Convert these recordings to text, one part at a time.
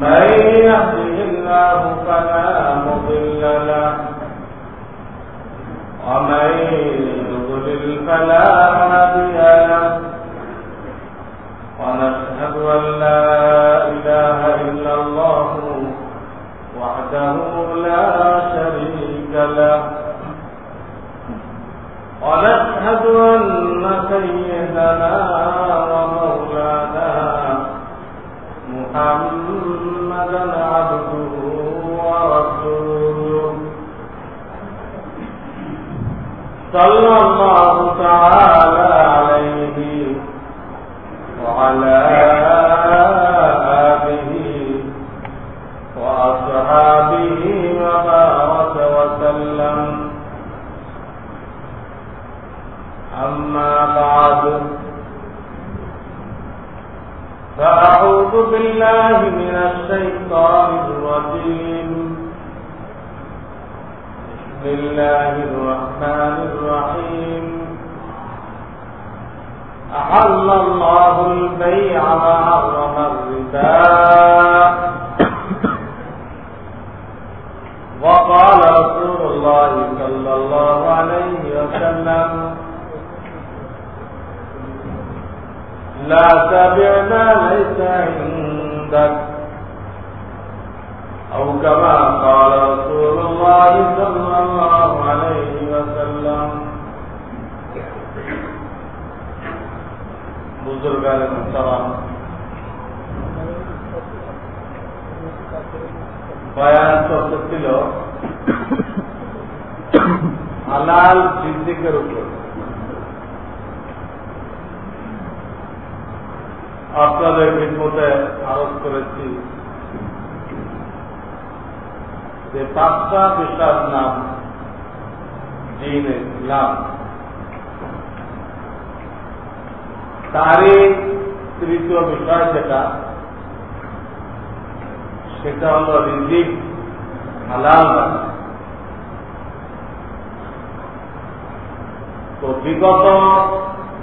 من الله فلا مضل له ومن فلا هادي له ونشهد أن لا إله إلا الله وحده لا شريك له ونشهد أن سيدنا ومولانا محمدا عبده ورسوله. صلى الله تعالى عليه وعلى آله بالله من الشيطان الرجيم. بسم الله الرحمن الرحيم. أحل الله البيع وحرم الربا. وقال رسول الله صلى الله عليه وسلم لا تبع ما ليس عندك أو كما قال رسول الله صلى الله عليه وسلم بزرگان محترم বয়ান চলতেছিল হালাল জিন্দিকের উপর আপনাদের বিপদে আরোপ করেছি। যে পাঁচটা বিষয়ের নাম দিন ইসলাম তারই তৃতীয় বিষয় যেটা, সেটা হল রিজিক হালাল তো বিগত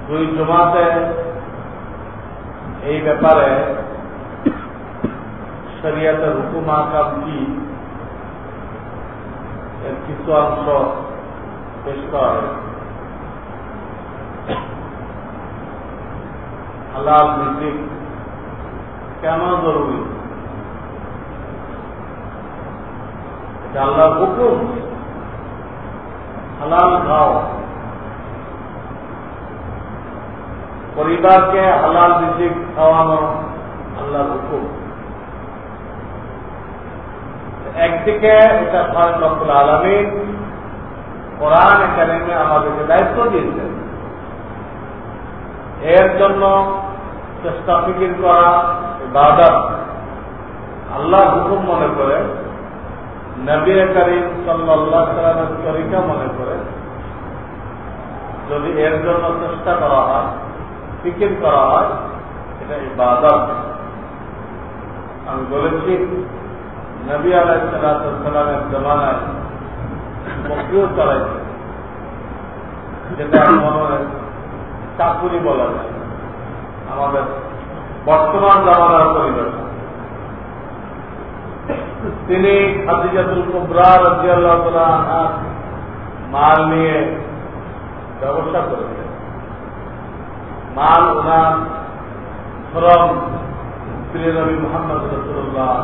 দুই জমাতে এই ব্যাপারে শরিয়াতের হুকুম আকাম কি? এর কিছু অংশ পেশ করা হয়েছে। হালাল রিজিক কেন জরুরি? এটা আল্লাহর হুকুম। হালাল খাও। পরিবারকে হালাল রিজিক খাওয়ানো আল্লাহর হুকুম। একদিকে এটা ছয় রব্বুল আলমিন, কোরআন একাডেমি আমাদেরকে দায়িত্ব দিয়েছেন। এর জন্য চেষ্টা ফিকির করা, ইবাদত আল্লাহ হুকুম মনে করে, নবী করিম সাল্লাহ তরিকা মনে করে, যদি এর জন্য চেষ্টা করা হয় ফিকির করা হয়, এটা ইবাদত। আমি বলেছি, নবী আলাইসালামের জমানায় বকরিও চলাইছে যেটা মনে হয় চাকুরি বলা যায়। আমাদের বর্তমান জামানার পরিবেশ তিনি খাদিজাতুল কুবরা রাজিয়াল্লাহ মাল নিয়ে ব্যবসা করেছেন। মাল ওনার শ্রম প্রিয় নবী মোহাম্মদ রসুল্লাহ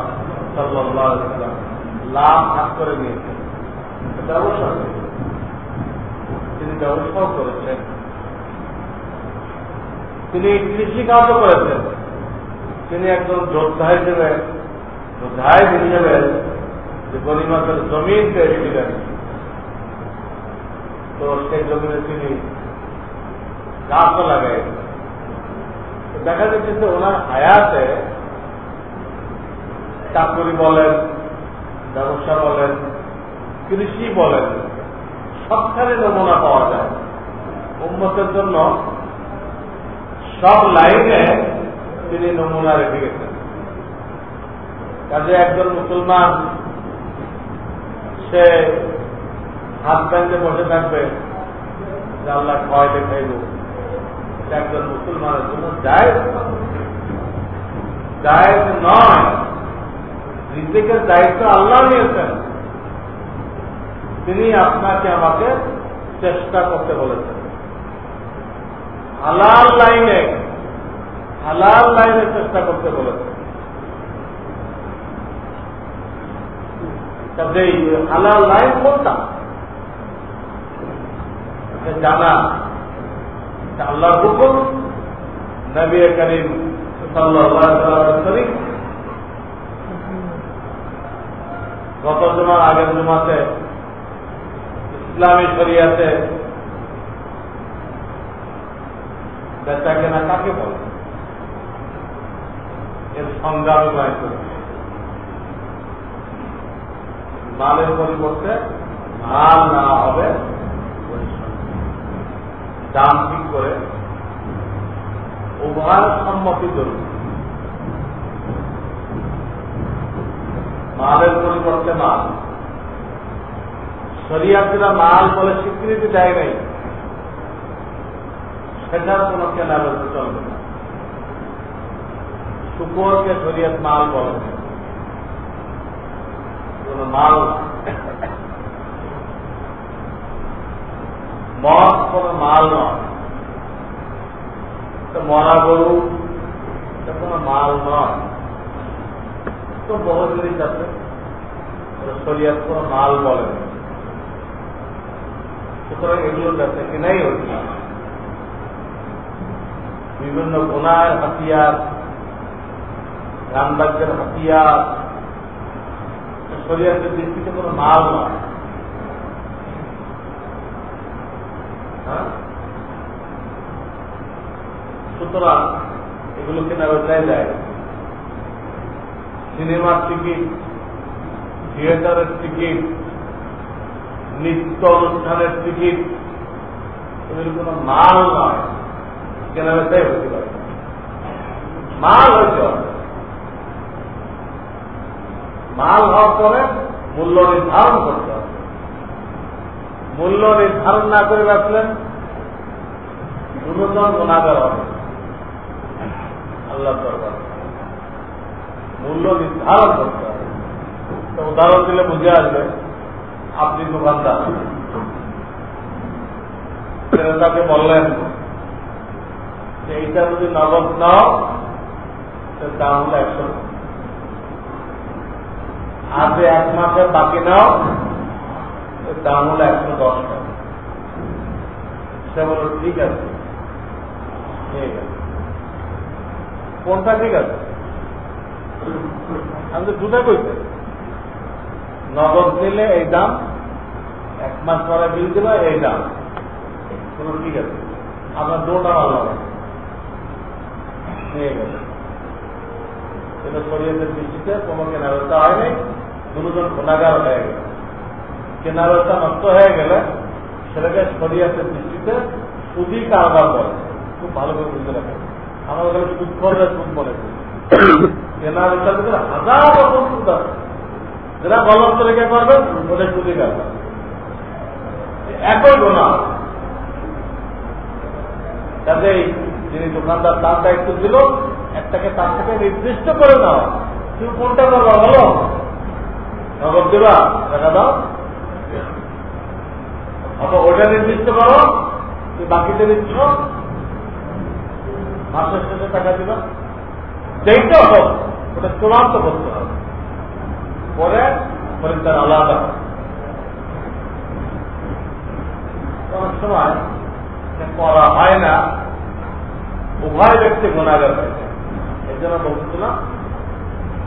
সাল্লাহ লাভ ভাগ করে নিয়েছেন। ব্যবসা তিনি ব্যবসাও করেছেন। তিনি কৃষিকাজও করেছেন। তিনি একজন যোদ্ধা হিসেবে যোদ্ধায় হিসেবে যে গরিমাতের জমিন পেয়েছিলেন তো সেই জমিনে তিনি গাছও লাগাই দেখা যাচ্ছে যে ওনার হায়াতে চাকরি বলেন, ব্যবসা বলেন, কৃষি বলেন, সবখানে নমুনা পাওয়া যায়। উন্মতের জন্য সব লাইনে তিনি নমুনা রেখে গেছেন। কাজে একজন মুসলমান, সে হাত ব্যাংকে বসে থাকবে, যে আল্লাহ ভয় দেখাইব। একজন মুসলমানের জন্য যায় যায় নয়। রিজিকের দায়িত্ব আল্লাহ নিয়েছেন। তিনি আপনাকে আমাকে চেষ্টা করতে বলেছেন। হালাল লাইনে হালাল লাইনে চেষ্টা করতে বলেছেন। হালাল লাইন কোনটা? জানা। আল্লাহর হুকুম। নবী করিম গত জমার আগের জমাতে ইসলামী শরিয়াতে বেচা কেনা কাকে বলে? এর সংজ্ঞা বাই করি। মালের পরিবর্তে মাল না হবে। দাম ঠিক করে উভয় সম্মতি জরুরি মালের পরিবর্তে মাল। শরিয়াতিরা মাল বলে স্বীকৃতি দেয় নাই। সেটার কোন কেনা বেচা চলবে না শুকুরকে শরিয়ত মাল বলে। কোন মাল মদ কোন মাল নয়। মরা গরু কোন মাল নয়। তো বহু জিনিস আছে শরিয়াত কোন মাল বলে সুতরাং এগুলো ব্যবসা কেনাই হচ্ছে বিভিন্ন গোনার হাতিয়ার রামবাজ্যের হাতিয়ার শরিয়াতের দৃষ্টিতে কোন মাল নয় হ্যাঁ? সুতরাং এগুলো কেনা বেচাই যায় সিনেমার টিকিট, থিয়েটারের টিকিট, নিত্য অনুষ্ঠানের টিকিট, এগুলো কোন মাল নয়। কেনা বেচাই হতে পারে। মাল হয়েছে মাল হওয়ার পরে মূল্য নির্ধারণ করতে হবে। মূল্য নির্ধারণ না করে রাখলেন দুজন গুণাগার হবে। আল্লাহ দরবার। মূল্য নির্ধারণ করতে হবে। তো উদাহরণ দিলে বুঝে আসবে, আপনি দোকানদার। তাকে বললেন, যে এইটা যদি নগদ নাও দাম হলো একশো। আর যে এক মাসের বাকি নাও দাম হলো একশো দশ টাকা। সে বলল, ঠিক আছে ঠিক আছে কোনটা ঠিক আছে? আমি তো দুটা কইতে নগদ নিলে এই দাম, এক মাস পরে বিল দিল, এই দাম। কোন ঠিক আছে? আপনার দুটা ভালো নিয়ে গেল এটা শরীয়তের দৃষ্টিতে কোনো কেনাবেচা হয়নি। দুজন খোনাগার হয়ে গেল কেনাবেচা নষ্ট হয়ে গেলে সেটাকে শরীয়তের দৃষ্টিতে সুদি কারবার বলে খুব ভালো করে বুঝতে রাখেন আমার ওখানে সুদ করলে সুদ বলে কেনাবেচার ভিতরে হাজার রকম সুদ আছে যেটা গলত রেখে সুদি একই গোনা। কাজেই যিনি দোকানদার তার দায়িত্ব দিল একটাকে তার থেকে নির্দিষ্ট করে দাও তুমি কোনটা করবা বলো? নগদ দেবা? টাকা দাও। অথবা ওটা নির্দিষ্ট করো। তুই বাকিতে নিচ্ছ। মাসের শেষে টাকা দিবা। যেইটা হোক, ওটা চূড়ান্ত করতে হবে। পরে খরিদ্দার আলাদা। অনেক সময় করা হয় না, উভয় ব্যক্তি গুণাগার হয়েছে এই জন্য বলছিলাম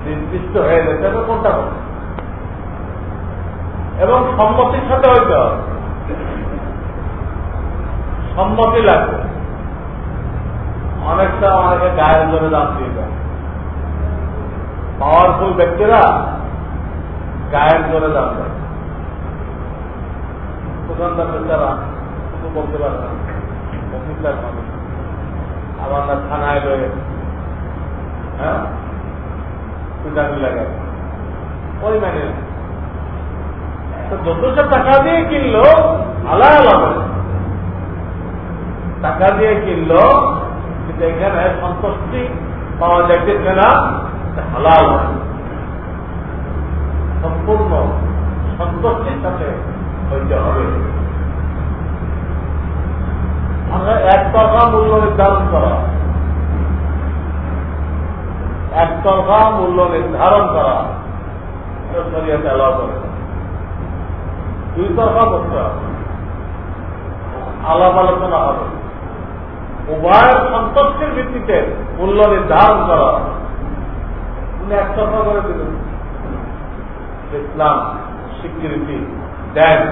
নির্দিষ্ট হয়ে গেছে কোনটা হবে এবং সম্মতির সাথে হইতে হবে। সম্মতি লাগবে। অনেকটা অনেকে গায়ের জন্য দাম দিয়ে দেয়। পাওয়ারফুল ব্যক্তিরা গায়ের জোরে দাম দেয়। দোকানদার বেচারা কিছু বলতে অফিসার মানুষ। আবার থানায় রয়ে হ্যাঁ? পিটানি ওই মানে টাকা দিয়ে কিনলো আলাদা টাকা দিয়ে কিনলো এখানে সন্তুষ্টি পাওয়া যাইতেছে না হালাল সম্পূর্ণ সন্তুষ্টির সাথে হইতে হবে। আমরা একতরফা মূল্য নির্ধারণ করা। একতরফা মূল্য নির্ধারণ করে। দুই তরফা করতে হবে। আলাপ আলোচনা হবে। উভয়ের সন্তুষ্টির ভিত্তিতে মূল্য নির্ধারণ করা। উনি একতরফা করে দিলেন। ইসলাম, স্বীকৃতি দেন।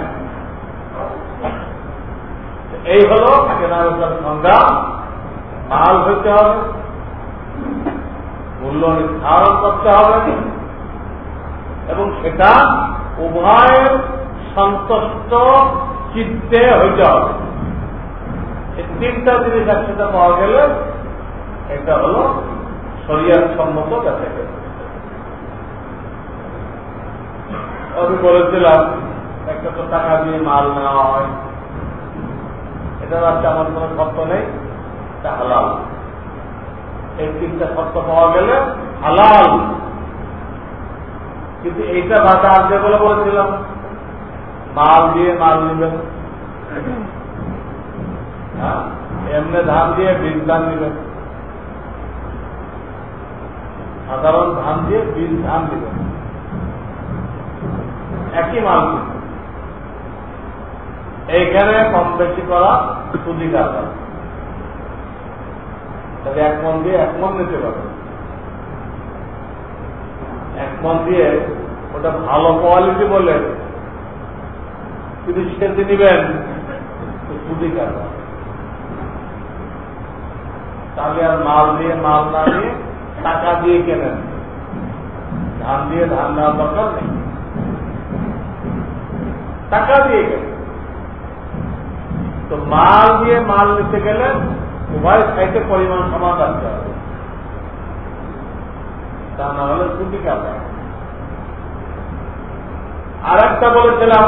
এই হল কেনাবেচার সংজ্ঞা। মাল হইতে হবে। মূল্য নির্ধারণ করতে হবে। এবং সেটা উভয়ের সন্তুষ্ট চিত্তে হইতে হবে। তিনটা জিনিস একসাথে পাওয়া গেলে এটা হল শরিয়ার সম্মত গেল আমি বলেছিলাম, একটা তো টাকা দিয়ে মাল নেওয়া হয়। এটা রাখতে আমার কোনো শর্ত নেই, এটা হালাল। এই তিনটা শর্ত পাওয়া গেলে হালাল। কিন্তু এইটা ভাষা আর বলে বলেছিলাম, মাল দিয়ে মাল নেবেন। এমনি ধান দিয়ে বীজ ধান নেবেন সাধারণ ধান দিয়ে বীজ ধান নেবেন একই মাল এইখানে কম বেশি করা সুবিধা তাহলে এক মন দিয়ে এক মন নিতে পারবে। এক মন দিয়ে ওটা ভালো কোয়ালিটি বলে কিন্তু সেটি নিবেন সুদি কাটা তাহলে আর মাল দিয়ে, মাল না দিয়ে টাকা দিয়ে কেনেন? ধান দিয়ে ধান নেওয়ার দরকার নেই। টাকা দিয়ে গেলে তো মাল দিয়ে মাল নিতে গেলে উভয় সাইডে পরিমাণ সমান রাখতে হবে। তা না হলে ছুটি কাটা আর একটা বলেছিলাম,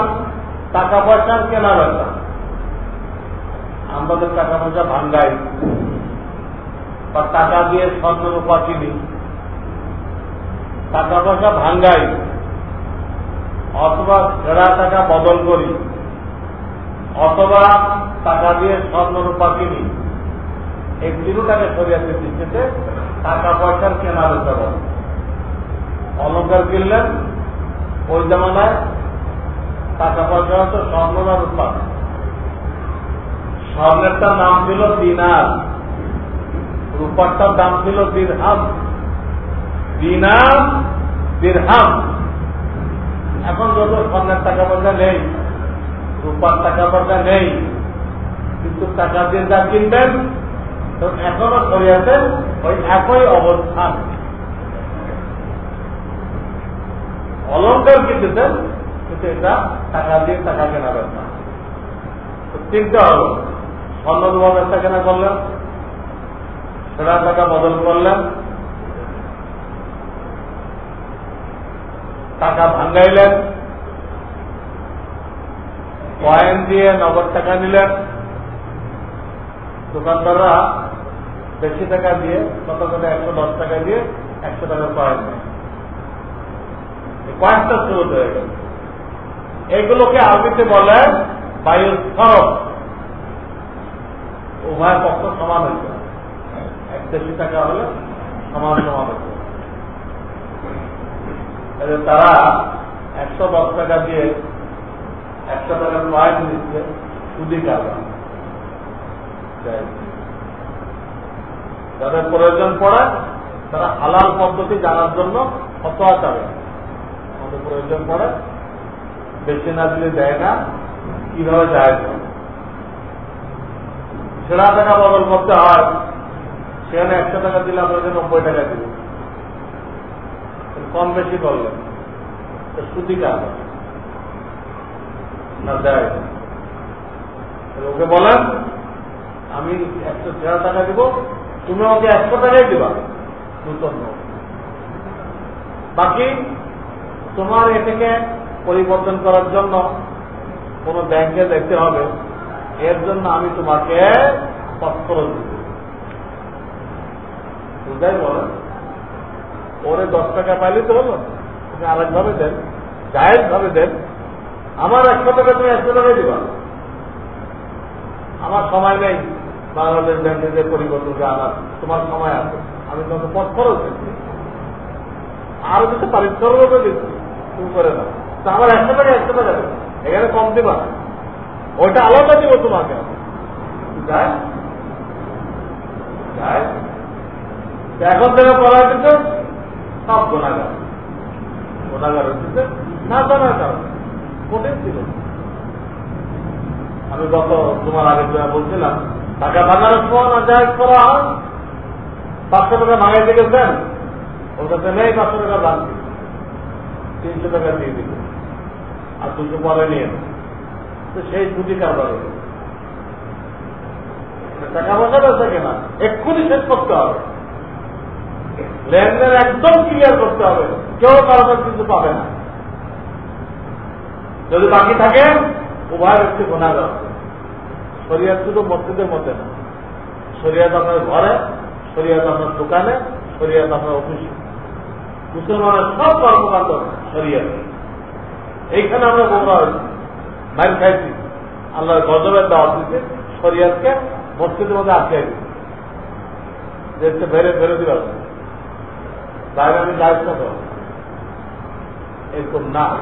টাকা পয়সার কেনা বেচা আমাদের টাকা পয়সা ভাঙ্গাই। বা টাকা দিয়ে স্বর্ণ রূপা কিনি। টাকা পয়সা ভাঙ্গাই। অথবা ফেরা টাকা বদল করি। অথবা টাকা দিয়ে স্বর্ণ রূপা কিনি। এই তিনটাকে সরিয়াতে দৃষ্টিতে টাকা পয়সার কেনা বেচা বলে অলঙ্কার কিনলেন, ওই জামানায় টাকা পয়সা হতো স্বর্ণদার উৎপাদন স্বর্ণেরটার নাম ছিল দিনার। রূপারটার দাম ছিল দিরহাম। দিরহাম। এখন যত স্বর্ণের টাকা পয়সা নেই, রূপার টাকা পয়সা নেই, কিন্তু টাকা দিয়ে যা কিনবেন এখনও সরিয়াতে ওই একই অবস্থান। অলঙ্কার কিনতেছেন, কিন্তু এটা টাকা দিয়ে টাকা কেনা ব্যবসা তিনটা হল স্বর্ণ রূপা ব্যবসা কেনা করলেন। সেটা টাকা বদল করলেন টাকা ভাঙ্গাইলেন। কয়েন দিয়ে নগদ টাকা নিলেন। দোকানদাররা বেশি টাকা দিয়ে কত কত একশো দশ টাকা দিয়ে একশো টাকার কয়েন নেয়। কয়েকটা শুরু হয়ে গেল। এগুলোকে আরবিতে বলে বায়ুর সরব। উভয় পক্ষ সমান হয়েছে দেশি টাকা হলে সমান সমান হয়েছে তারা একশো দশ টাকা দিয়ে একশো টাকার কয়েন দিচ্ছে সুদি কারবার। যাদের প্রয়োজন পড়ে, তারা হালাল পদ্ধতি জানার জন্য ফতোয়া চাবে। আমাদের প্রয়োজন পড়ে বেশি না দিলে দেয় না, কীভাবে যায়? সেরা টাকা বদল করতে হয়। সেখানে একশো টাকা দিলে আপনাকে নব্বই টাকা দিবে। কম বেশি করলেন। সুদি না, দেয়। ওকে বলেন, আমি একশো দেড় টাকা দিব, তুমি আমাকে একশো টাকাই দিবা। নূতন বাকি, তোমার এটাকে পরিবর্তন করার জন্য কোন ব্যাংকে দেখতে হবে। এর জন্য আমি তোমাকে তৎপর দিব বুঝাই বলেন ওরে দশ টাকা পাইলে তো হলো। তুমি আরেকভাবে দেন জায়েজ ভাবে দেন। আমার একশো টাকা তুমি একশো টাকাই দিবা। আমার সময় নেই বাংলাদেশ ব্যাংকে যে পরিবর্তনকে আনার, তোমার সময় আছে। আমি তোমাকে পথ খরচ দিচ্ছি। আরও কিছু পারি সর্বকে দিচ্ছি। তুমি করে না তো আমার একশো টাকা একশো টাকা দেবে। এখানে কম দিবা ওইটা আলাদা দিব তোমাকে যায় যায় এখন থেকে পড়া হচ্ছে সব গোনাগার গোনাগার হচ্ছে না জানার কারণে। ছিল। আমি গত তোমার আগে বলছিলাম, টাকা ভাঙানোর সময় না জায়গ করা হয়, পাঁচশো টাকা ভাঙাইতে গেছেন ওর কাছে নেই, পাঁচশো টাকা ভাঙছি তিনশো টাকা দিয়ে দিল। আর দুশো পরে নিয়ে তো সেই ছুটি কারবার টাকা পয়সা বেঁচে কেনা? এক্ষুনি শেষ করতে হবে। লেনদেন একদম ক্লিয়ার করতে হবে। কেউ কারণে কিন্তু পাবে না। যদি বাকি থাকে উভয় ব্যক্তি গুণাগার শরিয়াত শুধু মসজিদের মধ্যে না। শরিয়াত আপনার ঘরে, শরিয়াত আপনার দোকানে, শরিয়াত আপনার অফিসে। মুসলমানের সব কর্মকাণ্ড শরিয়াত। এইখানে আমরা বোকা হয়েছি মাইল খাইছি। আল্লাহ গজবের দেওয়া দিচ্ছে শরিয়াতকে মসজিদের মধ্যে আটকে দিচ্ছে বেড়ে বেরো দিবে। আমি দায়িত্ব করো এরকম না।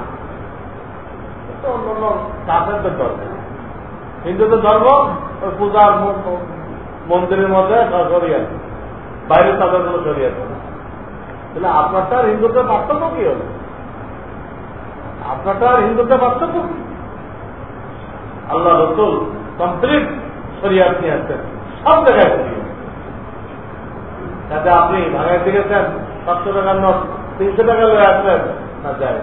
অন্য কাফেরদের ধর্ম। হিন্দুদের ধর্ম, ওই পূজার মন্দিরের মধ্যে আছে। বাইরে তাদের কোনো সরিয়ে তাহলে আপনারটা হিন্দুদের পার্থক্য কি হলো? আপনারটা হিন্দুদের পার্থক্য কি? আল্লাহ রসুল কমপ্লিট সরিয়াত নিয়ে আসছেন। সব জায়গায় সরিয়ে। যাতে আপনি ভাঙাইতে গেছেন সাতশো টাকার নোট, তিনশো টাকা লয়ে আসলেন। না যায়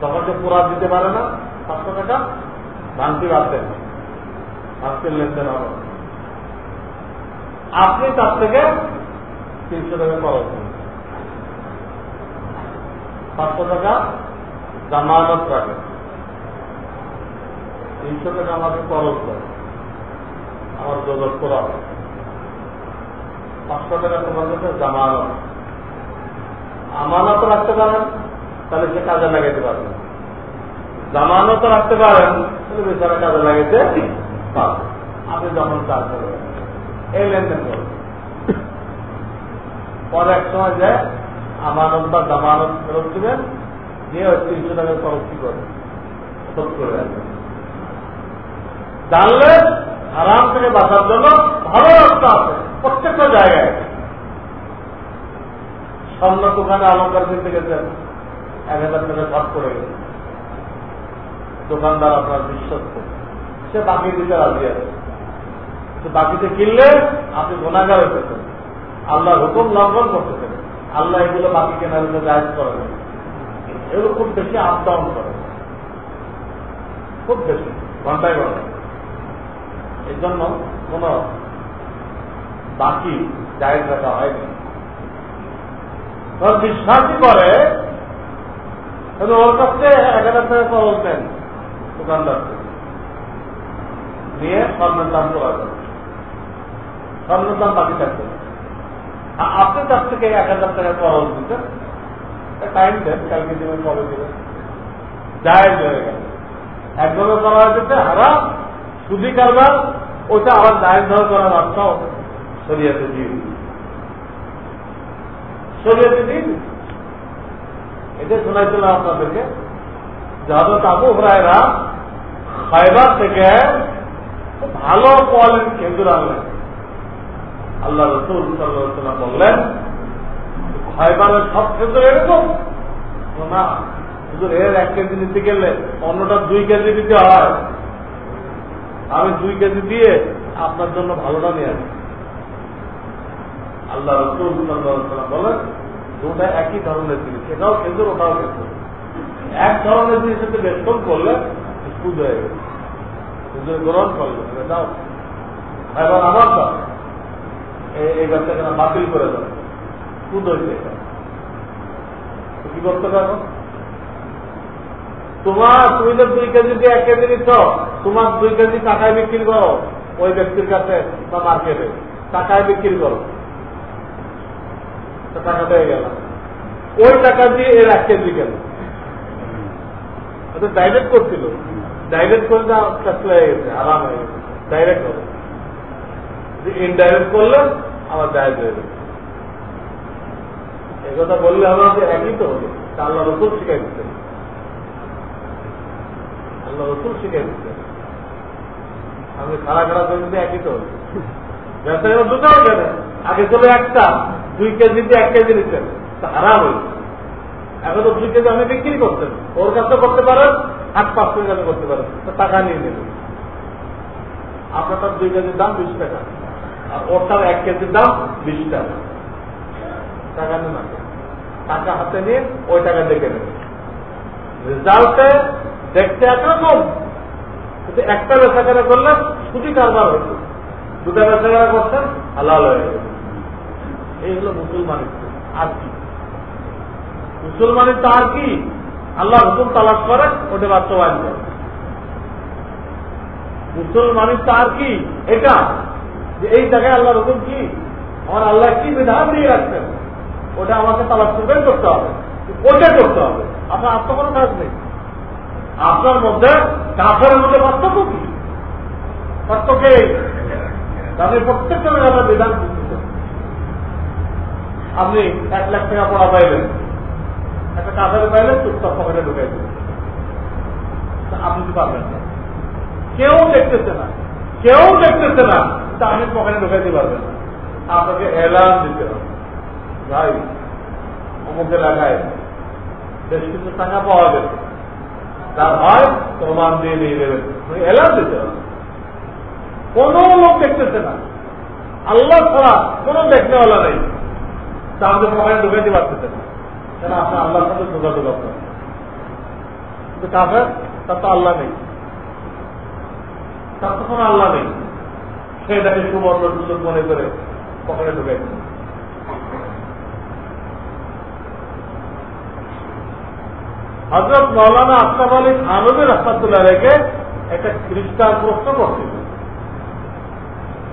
তখন যে পুরা দিতে পারে না, সাতশো টাকা। ভাঙতি বাড়তেন ভাঙতির লেনদেন হবে। আপনি তার থেকে তিনশো টাকা খরচ পাঁচশো টাকা জামানত রাখেন তিনশো টাকা আমাকে খরচ করে। আমার যোগাযোগ করা হয়। পাঁচশো টাকা তোমার আমানত রাখতে পারেন, তাহলে সে কাজে লাগাইতে পারবেন। জামানত রাখতে পারেন, তাহলে বেচারা কাজে লাগাইতে আপনি যখন করবেন, এই লেনদেন করবেন পরে এক সময় যায় আমানত বা জামানত ফেরত দিবেন, দিয়ে ওই তিনশো টাকা খরচ কি করবেন? শোধ করে জানলে আরাম থেকে বাঁচার জন্য ভালো রাস্তা আছে। প্রত্যেকটা জায়গায়। স্বর্ণ দোকানে অলঙ্কার কিনতে গেছেন। এক হাজার টাকা খরচ করে। গেছে দোকানদার আপনার বিশ্বস্ত। সে বাকি দিতে রাজি আছে। বাকিতে কিনলে আপনি গোনাগার হতেছেন আল্লাহ হুকুম লঙ্ঘন করতেছেন। আল্লাহ এগুলো বাকি কেনার জন্য জায়জ করেন এগুলো খুব বেশি আপ ডাউন করে। খুব বেশি, ঘন্টায় ঘন্টায়। এই জন্য কোন বাকি জায়গ রাখা হয়নি। কারণ বিশ্বাসই করে ওর কাছে এক হাজার টাকা খরচ দেন দোকানদার নিয়ে স্বর্ণের দাম করা যাবে স্বর্ণের দাম বাকি থাকবে। আপনি কাছ থেকে এক হাজার টাকা খরচ দিচ্ছেন। টাইম দেন, কালকে দিবেন কবে দিবেন। যায় হয়ে গেল। একভাবে করা হয়েছে, হারাম। সুদি কারবার, ওটা আবার দায়ের ধর করার অর্থ শরিয়াতে দিয়ে শরিয়াতে দিয়ে এটা শোনাইছিলাম আপনাদেরকে যাদের আবু হরায়রা ফাইবার থেকে ভালো কোয়ালিটি খেজুর আনলেন। আল্লাহ রসুল বললেন ফাইবারের সব খেজুর এরকম না শুধু এর এক কেজি নিতে গেলে অন্যটা দুই কেজি দিতে হয়। আমি দুই কেজি দিয়ে আপনার জন্য ভালোটা নিয়ে আসি। আল্লাহ রসুল সাল্লাম বলেন, দুটা একই ধরনের জিনিস, এটাও খেজুর ওটাও খেজুর এক ধরনের জিনিস সাথে বেষ্টন করলে সুদ হয়ে গেছে। সুদের গ্রহণ করলে যাও। এবার আমার তো এই ব্যবসা কেন বাতিল করে দেবে সুদ হয়েছে কি করতে পারো তোমার তুমি তো দুই কেজি দিয়ে এক কেজি নিচ্ছ, তোমার দুই কেজি টাকায় বিক্রি করো। ওই ব্যক্তির কাছে বা মার্কেটে টাকায় বিক্রি করো। টাকা পেয়ে গেল ওই টাকা দিয়ে এর এক কেজি গেল ডাইরেক্ট করছিল। ডাইরেক্ট করে কাছে হয়ে গেছে, আরাম হয়ে গেছে। ডাইরেক্ট ইনডাইরেক্ট করলে আমার হয়ে গেছে কথা বললে একই তো হবে। আল্লাহ রসুল শিখাই দিতে আল্লাহ রসুল শিখাই দিতে আমি খাড়া খারাপ করে একই তো হবে। ব্যবসায়ী দুটাও কেন আগে চলে একটা। দুই কেজি দিয়ে এক কেজি নিচ্ছেন। হারাম হয়েছে এখন তো দুই কেজি আপনি বিক্রি করতেন ওর কাছে করতে পারেন আট পাঁচ কেজি আপনি করতে পারেন। টাকা নিয়ে নেবেন। আপনার দুই কেজির দাম বিশ টাকা। আর ওর তার এক কেজির দাম বিশ টাকা। টাকা নেন টাকা হাতে নিয়ে ওই টাকা দেখে নেবেন। রেজাল্টে দেখতে একরকম। কিন্তু একটা বেচাকেনা করলেন ছুটি কারবার হয়েছে। দুটা বেচাকেনা করছেন, হালাল হয়ে গেছে। এই হলো মুসলমানের। আর কি? মুসলমানের তো আর কি? আল্লাহ হুকুম তালাশ করে ওটা বাস্তবায়ন করে মুসলমানের তো আর কি? এটা, যে এই জায়গায় আল্লাহ হুকুম কি? আমার আল্লাহ কি বিধান দিয়ে রাখছেন? ওটা আমাকে তালাশ করবেন করতে হবে। ওটা করতে হবে। আপনার আত্ম কোনো কাজ নেই। আপনার মধ্যে কাফের মধ্যে পার্থক্য কি? পার্থক্য তাদের প্রত্যেকটা বিধান আপনি এক লাখ টাকা পড়া পাইলেন, একটা কাঁথারে পাইলেন, চুপচাপ পকেটে ঢুকাই দিলেন। আপনি কি পারবেন না? কেউ দেখতেছে না, কেউ দেখতেছে না, তা আপনি পকেটে ঢুকাইতে পারবেন না। আপনাকে এলান দিতে হবে। ভাই অমুক এলাকায় বেশ কিছু টাকা পাওয়া যাবে তার হয় প্রমাণ দিয়ে নিয়ে দেবেন। এলান দিতে হবে। কোন লোক দেখতেছে না। আল্লাহ ছাড়া কোন দেখনেওয়ালা নেই। তাহলে পকেটে ঢুকাইতে পারতেছে না কেন আপনার আল্লাহর সাথে যোগাযোগ আপনার কিন্তু কাফের, তার তো আল্লাহ নেই। তার তো কোনো আল্লাহ নেই। সেটাকে সুবর্ণ সুযোগ মনে করে পকেটে ঢুকাই হজরত মৌলানা আশরাফ আলী আনবী রহমাতুল্লাহ রেখে একটা খ্রিস্টান প্রশ্ন করছিল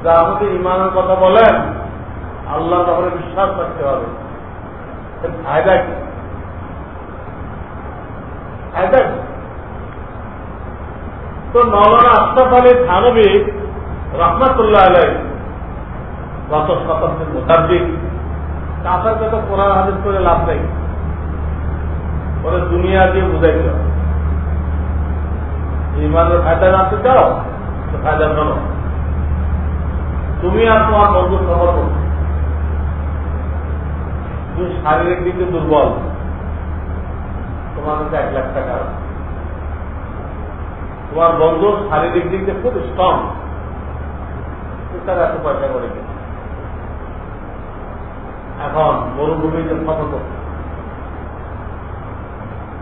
যা আমাদের ইমানের কথা বলেন। আল্লাহ তাহলে বিশ্বাস রাখতে হবে। ফায়দা কি? ফায়দা কি? তো মৌলানা আশরাফ আলী থানবী রহমতুল্লাহ আলাই গত শতাব্দীর মোতাবিক কাফেরকে তো কোরআন হাদিস করে লাভ নেই। পরে দুনিয়া দিয়ে বুঝাইতে হবে। ইমানের ফায়দা জানতে চাও ফায়দা জানো তুমি আর তোমার বন্ধু করো তুমি শারীরিক দিকে দুর্বল। তোমার কাছে এক লাখ টাকা। তোমার বন্ধু শারীরিক দিক দিয়ে খুব স্ট্রং তার এত পয়সা করে এখন মরুভূমিতে করছে।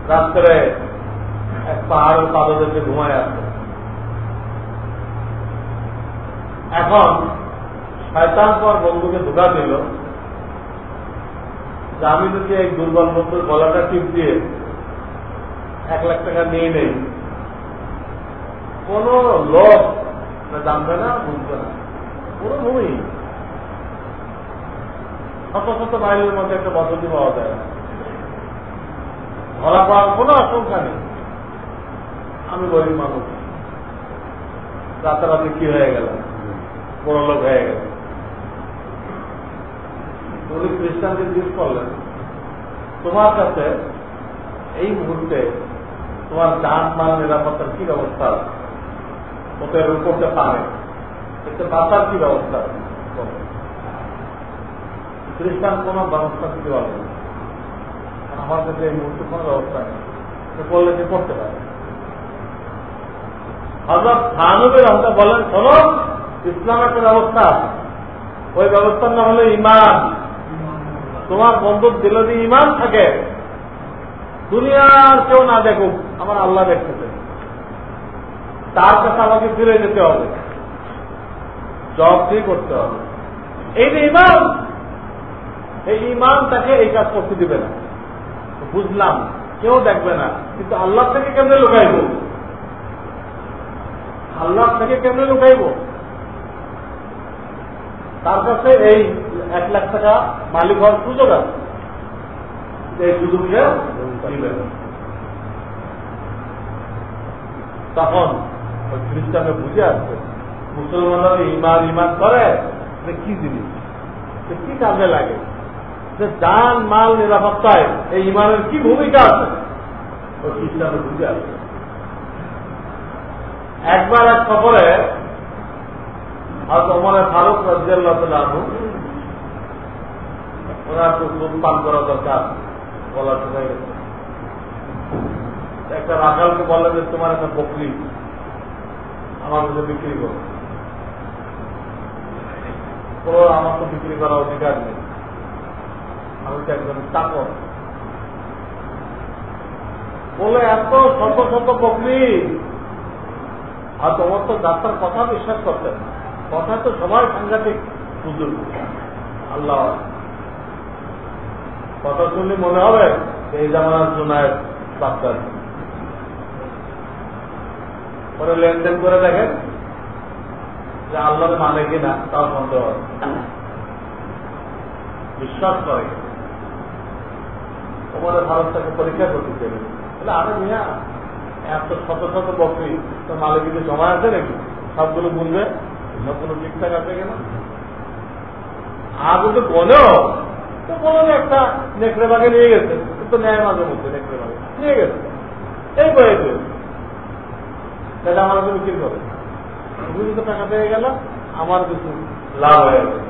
রাত্রে এক পাহাড়ের পাদদেশে ঘুমায় আসছে। এখন শয়তান পর বন্ধুকে ধোকা দিল। আমি যদি এই দুর্বল বন্ধুর গলাটা টিপ দিয়ে এক লাখ টাকা নিয়ে নেই। কোন লোক জানবে না, বুঝবে না। পুরো ভূমি। শত শত মাইলের মধ্যে একটা বসতি পাওয়া যায়। ধরা পড়ার কোন আশঙ্কা নেই। আমি গরিব মানুষ। রাতারাতি কি হয়ে গেল? বড় লোক হয়ে গেল। উনি খ্রিস্টানকে জিজ্ঞেস করলেন, তোমার কাছে এই মুহূর্তে তোমার ডান মাল, নিরাপত্তার কি ব্যবস্থা আছে? ওকে করতে পারে এতে বাঁচার কি ব্যবস্থা খ্রিস্টান কোন ব্যবস্থা দিতে পারবে আমার কাছে এই মুহূর্তে কোন ব্যবস্থা নেই। করলে সে করতে পারে? হজরত খানুবের হয়তো বলেন, শোনো ইসলাম একটা ব্যবস্থা ওই ব্যবস্থার নাম হলো ইমান তোমার বন্ধুর দিলে যদি ইমান থাকে, দুনিয়ার কেউ না দেখুক, আমার আল্লাহ দেখতেছে। তার কাছে আমাকে ফিরে যেতে হবে। জব দিয়ে করতে হবে? এই যে ইমান এই ইমান তাকে এই কাজ করতে দিবে না। বুঝলাম, কেউ দেখবে না, কিন্তু আল্লাহ থেকে কেমনে লুকাইব? আল্লাহ থেকে কেমনে লুকাইব? তার কাছে এই এক লাখ টাকা মালিক হওয়ার সুযোগ আছে। এই সুযোগকে তখন ওই খ্রিস্টানে বুঝে আসছে, মুসলমানরা ইমান ইমান করে যে কি জিনিস? সে কি কাজে লাগে? যে যান মাল, নিরাপত্তায় এই ইমানের কি ভূমিকা আছে? ওই খ্রিস্টানে বুঝে আসছে। একবার এক সফরে হয়তো ওমরের ফারুক রাজিয়াল্লাহ ওনার তো করা দরকার একটা রাখালকে বলে যে, তোমার একটা বকরি, আমার কাছে বিক্রি করো। আমার তো বিক্রি করার অধিকার নেই। আমি তো একজন চাকর। বলে, এত শত শত বকরি। আর তোমার তো ডাক্তার কথা বিশ্বাস করতেন কথা তো সবাই সাংঘাতিক, বুজুর্গ। আল্লাহ। কথা শুনলে মনে হবে এই জামানার ডাক্তার পরে লেনদেন করে দেখেন যে আল্লাহর মানে কিনা তার সন্দেহ বিশ্বাস করে। ওমাদের ভারতটাকে পরীক্ষা করতে চাইবে তাহলে আরে মিয়া, এত শত শত বকরি তো মালিকিতে জমা আছে নাকি? সবগুলো বুঝবে? সবগুলো ঠিকঠাক আছে কিনা আর যদি বলেও তো বলুন একটা নেকড়ে বাগে নিয়ে গেছে। তো ন্যায় মাঝে মধ্যে নেকড়ে বাগে নিয়ে গেছে। এই বয়েছে তাহলে আমার কাছে বিক্রি করে তুমি তো টাকা পেয়ে গেল, আমার কিছু লাভ হয়ে গেল।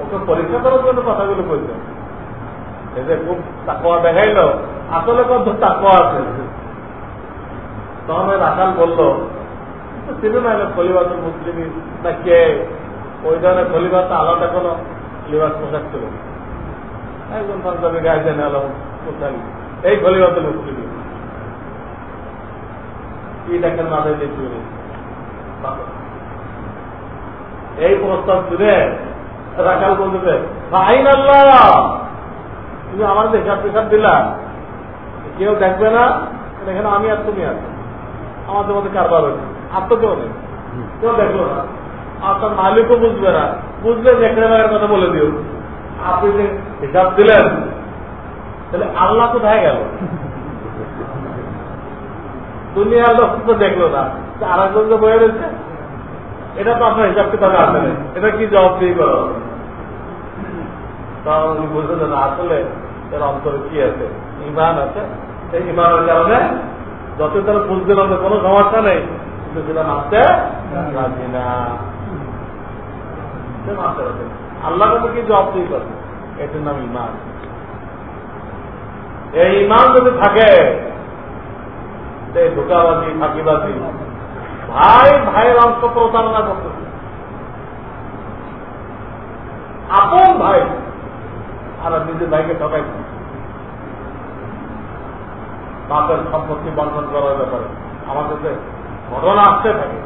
ওকে পরীক্ষা করার জন্য কথাগুলো বলছে। এদের খুব তাকোয়া দেখাইল, আসলে কত তাকোয়া আছে। তখন রাখাল বলল চিনে না খলিবাতুল মুসলিম না কে? ওই ধরনের খলিবাত আলাদা কোনো লিবাস পোশাক ছিল একজন পাঞ্জাবি গায়ে জেনে আলো পোশাক এই খলিবাতুল মুসলিম কি দেখেন মাথায় দেখি এই প্রস্তাব শুনে রাখাল বলতেছে ফাইন আল্লাহ তুমি আমার হিসাব পেশাব দিলা। কেউ দেখবে না, এখানে আমি আর তুমি আছো। আমাদের মধ্যে কারবার হচ্ছে আর তো কেউ নেই। কেউ দেখল না আপনার মালিকও বুঝবে না। বুঝলে নেকড়ে বাগের কথা বলে দিও। আপনি যে হিসাব দিলেন তাহলে আল্লাহ কোথায় গেল? দুনিয়ার লোক তো দেখল না। আর একজন যে বয়ে রয়েছে এটা তো আপনার হিসাব কিতাবে আসে না। এটা কি জবাব দিয়ে করো তখন উনি বুঝলেন না আসলে এর অন্তরে কি আছে? ইমান আছে। এই ইমানের কারণে যত তারা বুঝতে পারবে কোনো সমস্যা নেই। মানতে রাজি না। আল্লাহ কি জবাব দিয়ে করবে এটার নাম ইমান এই ইমান যদি থাকে ফাঁকিবাজি, ভাই, ভাইয়ের অংশ প্রতারণা করতেছে। আপন ভাই আর নিজের ভাইকে ঠকাই বাপের সম্পত্তি বন্টন করার ব্যাপারে। কাছে ঘটনা আসতে থাকে।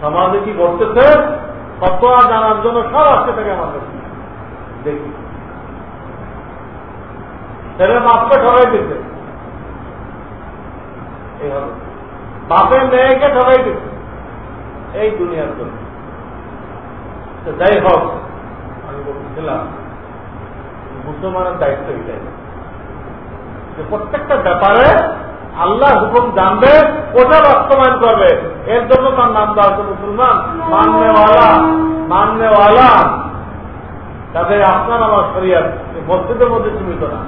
সমাজে কি ঘটতেছে? সত্য জানার জন্য সব আসতে থাকে কাছে দেখি। ছেলে বাপকে ঠকাই এইভাবে বাপের মেয়েকে ঠকাই দিচ্ছে এই দুনিয়ার জন্য। যাই হোক, আমি বলছিলাম বুদ্ধমানের দায়িত্ব এটাই। যে প্রত্যেকটা ব্যাপারে আল্লাহ হুকুম জানবে, ওটা বাস্তবায়ন করবে। এর জন্য তার নাম দেওয়া হচ্ছে মুসলমান। মাননেওয়ালা মাননেওয়ালা তাদের আপনার আমার শরিয়ার মসজিদের মধ্যে সীমিত না।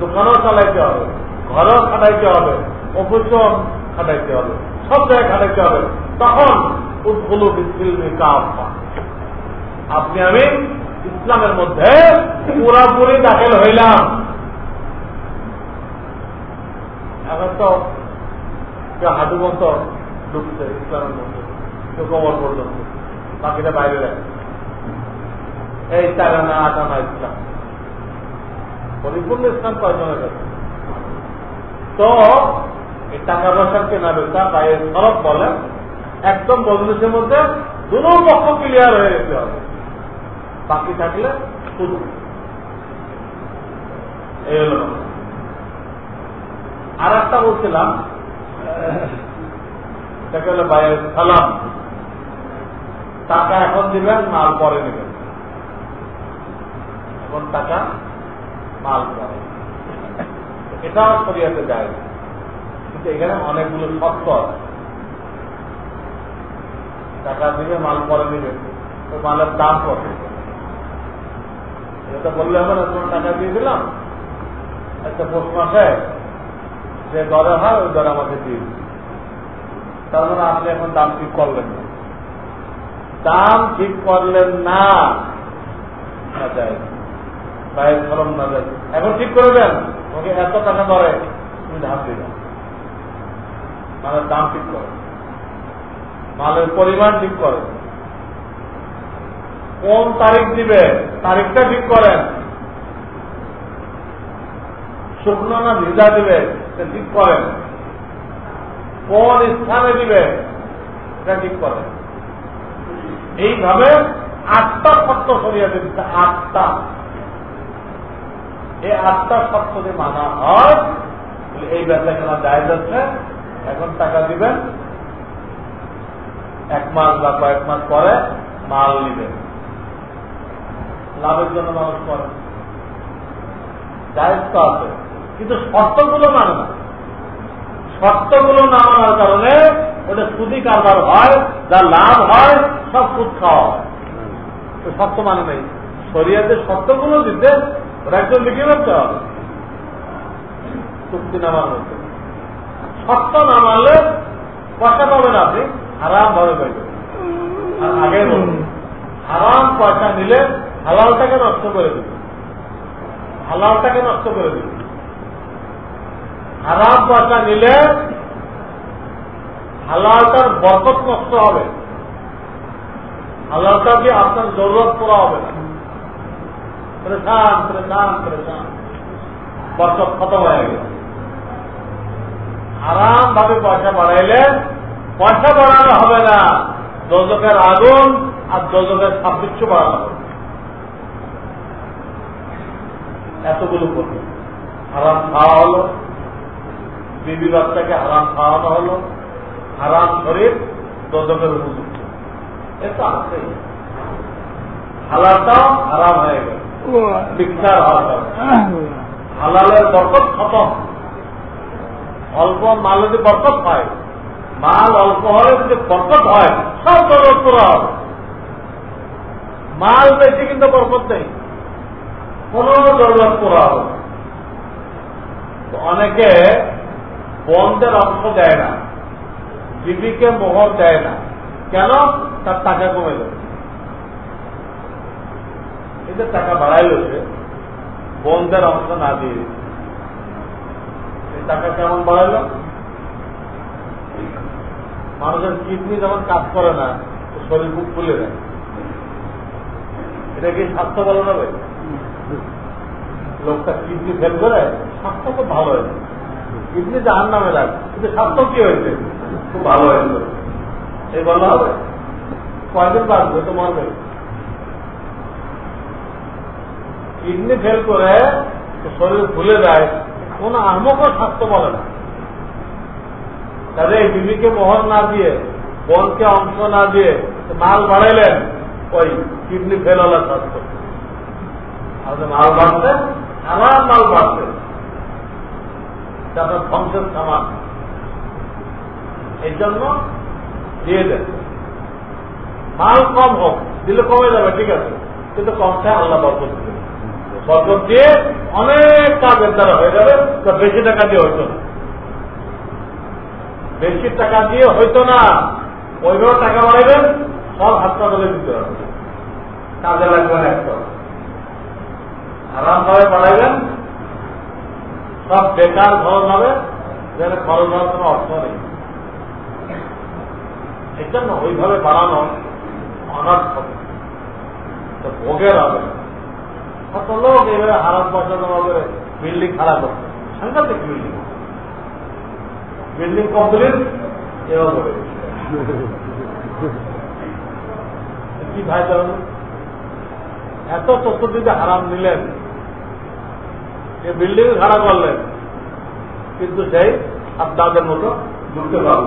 দোকানও চালাইতে হবে, ঘরও খাটাইতে হবে, অফিসও খাটাইতে হবে, সব জায়গায় খাটাইতে হবে। তখন উদ্গুলো বিসিলমি কাফা আপনি আমি ইসলামের মধ্যে পুরাপুরি দাখিল হইলাম। তো হাঁটু ঢুকছে, ইসলামের মধ্যে। কবর পর্যন্ত বাকিটা বাইরে এই চার আনা ইসলাম। পরিপূর্ণ ইসলাম কাছে তো এই টাকা পয়সার কেনা বেচা বা সরব বলেন, একদম বদলেছের মধ্যে দুটো পক্ষ ক্লিয়ার হয়ে যেতে হবে। বাকি থাকলে শুধু। এই হল আর একটা বলছিলাম সালাম। টাকা এখন দিবেন, মাল পরে নেবেন। এখন টাকা, মাল পরে। এটাও শরিয়াতে যায়। কিন্তু এখানে অনেকগুলো আছে। টাকা দিবে, মাল পরে দিবে তো মালের দাম কত এটা বললে হবে না, তোমার টাকা দিয়ে দিলাম। একটা প্রশ্ন আসে যে দরে হয়, ওই দরে আমাকে দিয়ে দিবে তার মানে আপনি এখন দাম ঠিক করলেন না। দাম ঠিক করলেন না এখন ঠিক করে দেন ওকে, এত টাকা ধরে তুমি ধার দিবেন মালের দাম ঠিক করে। মালের পরিমাণ ঠিক করে। কোন তারিখ দিবে? তারিখটা ঠিক করেন। শুকনো না ভিজা দিবে? ঠিক করেন কোন স্থানে দিবে, এটা ঠিক করেন এইভাবে আটটা শর্ত সরিয়ে দিচ্ছে আটটা এই আটটা শর্ত যদি মানা হয় এই ব্যবসা কেনা যায় যাচ্ছে এখন টাকা দিবেন। এক মাস বা কয়েক মাস পরে মাল নিবেন। লাভের জন্য মানুষ করে। দায়িত্ব আছে। কিন্তু শর্তগুলো মানে। না শর্তগুলো না মানার কারণে ওটা সুদি কারবার হয়, যা লাভ হয়, সব সুদ খাওয়া হয়। শর্ত মানে নেই। শরিয়াতে শর্তগুলো দিতে ওরা একজন লিখে রাখতে হবে। চুক্তি নামার মধ্যে। শর্ত না মানলে পয়সা পাবেন আপনি আরাম ভাবে পাইবেন। আর আগে হারাম পয়সা নিলে হালালটাকে নষ্ট করে দিবে হালালটাকে নষ্ট করে দিবে হারাম পয়সা নিলে হালালটার বরকত নষ্ট হবে। হালালটা দিয়ে আপনার জরুরত পুরা হবে বরকত খতম হয়ে গেল। আরাম ভাবে পয়সা বাড়াইলে পয়সা বাড়ানো হবে না দোজকের আগুন আর দোজকের সাবৃচ্ছ বাড়ানো হবে। এতগুলো করবে। হারাম খাওয়া হলো। বিবি বাচ্চাকে হারাম খাওয়ানো হলো, হারাম শরীর দোজকের উপযুক্ত এটা আছে। হালালটাও হারাম হয়ে গেল। হালালের বরকত খতম। অল্প মাল যদি বরকত হয়, মাল অল্প হলে যদি বরকত হয়, সব জরুরত করা হবে। মাল বেশি কিন্তু বরকত নেই। কোন জরুরত করা হবে অনেকে বন্ধের অংশ দেয় না। বিবিকে মোহর দেয় না। কেন? তার টাকা কমে যাবে। এদের টাকা বাড়াইল সে বন্ধের অংশ না দিয়ে। টাকা কেমন বাড়াইল মানুষের কিডনি যখন কাজ করে না শরীর বুক খুলে দেয় এটা কি স্বাস্থ্য ভালো হবে? লোকটা কিডনি ফেল করে স্বাস্থ্য খুব ভালো হয়েছে কিডনি জাহান নামে লাগে। কিন্তু স্বাস্থ্য কি হয়েছে? খুব ভালো হয়েছে। এই বলা হবে? কয়দিন বাঁচবে তো মরবে কিডনি ফেল করে শরীর ফুলে যায়, কোন আহমকও স্বাস্থ্য বলে না। তাহলে এই বিবিকে মোহর না দিয়ে, বনকে অংশ না দিয়ে মাল বাড়াইলেন, ওই কিডনি ফেল হলো স্বাস্থ্য। মাল বাড়ছে আমার মাল বাড়ছে। আপনার ধ্বংসের সামান এই জন্য দিয়ে দেন। মাল কম হোক, দিলে কমে যাবে, ঠিক আছে। কিন্তু কমছে আল্লাহ বরকত দিবে। বরকত দিয়ে অনেক কাজের দ্বারা হয়ে যাবে, তো বেশি টাকা দিয়ে হইতো না। বেশি টাকা দিয়ে হইতো না। ওইভাবে টাকা বাড়াইবেন, সব হাসপাতালে দিতে হবে। কাজে লাগবে না একটা আরামভাবে বাড়াইবেন সব বেকার খরচ হবে যেখানে খরচ হওয়ার কোনো অর্থ নেই। এই জন্য ওইভাবে বাড়ানো অনর্থক তো ভোগের হবে। কত লোক এইভাবে হারাম পয়সা করে বিল্ডিং খারাপ করছে। সাংঘাতিক বিল্ডিং। বিল্ডিং কমপ্লিট করে কি ভাই এত চতুর্দিকে হারাম নিলেন। এ বিল্ডিং খারাপ করলেন। কিন্তু সেই আপনাদের মতো ঢুকতে পারল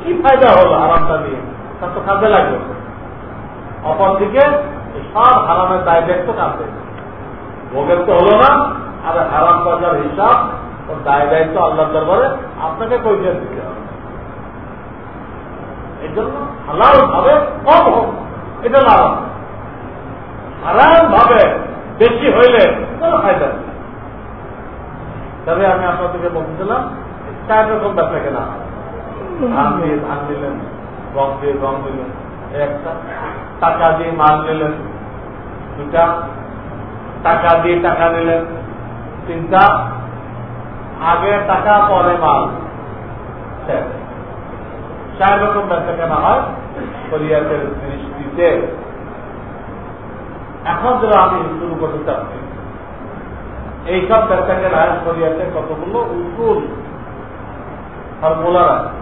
কি ফায়দা হলো হারামটা নিয়ে? তার তো কাজে লাগবে। অপরদিকে সব হারামের দায় দেখতে কাঁদবে ভোগের তো হলো না, আর হারাম পয়সার হিসাব ওর দায় দায়িত্ব আল্লাহ দরবারে আপনাকে কৈফিয়ত দিতে হবে। এই জন্য হালাল ভাবে কম হোক, এটা লাভ হারাম ভাবে বেশি হইলে কোনো ফায়দা নেই। তবে আমি আপনাদেরকে বলতেছিলাম, চার রকম ব্যবসা কেনা ধান দিয়ে ধান দিলেন রং দিয়ে রং দিলেন একটা। টাকা দিয়ে মাল নিলেন দুটা টাকা দিয়ে টাকা নিলেন, তিনটা। আগে টাকা, পরে মাল। চার রকম ব্যবসা কেনা হয়। শরিয়াতের দৃষ্টিতে এখন যারা আমি শুরু করতে চাচ্ছি এইসব ব্যবসা কেনা শরিয়াতে কতগুলো? উসুল ফর্মুলা আছে।